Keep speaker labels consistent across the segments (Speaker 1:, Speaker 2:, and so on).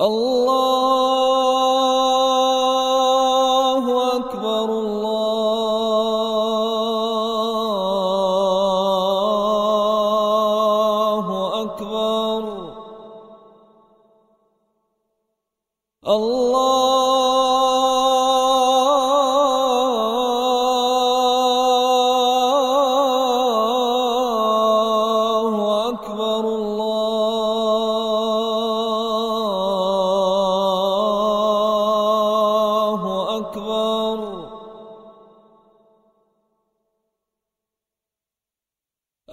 Speaker 1: الله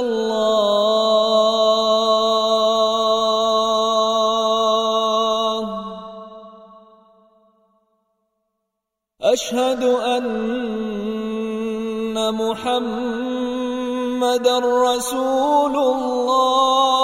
Speaker 1: الله. أشهد أن محمدا رسول الله.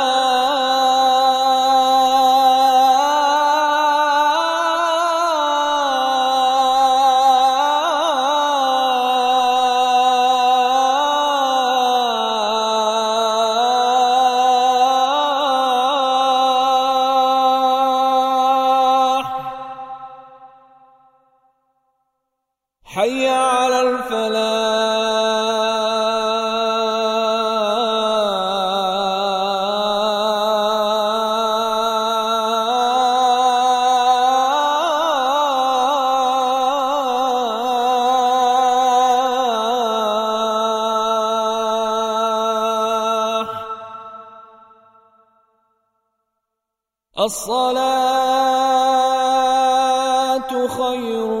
Speaker 1: حي على الفلاح. الصلاة خير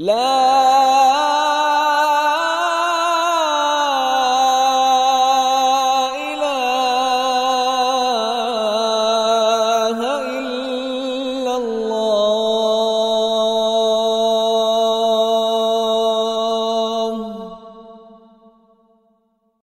Speaker 1: لا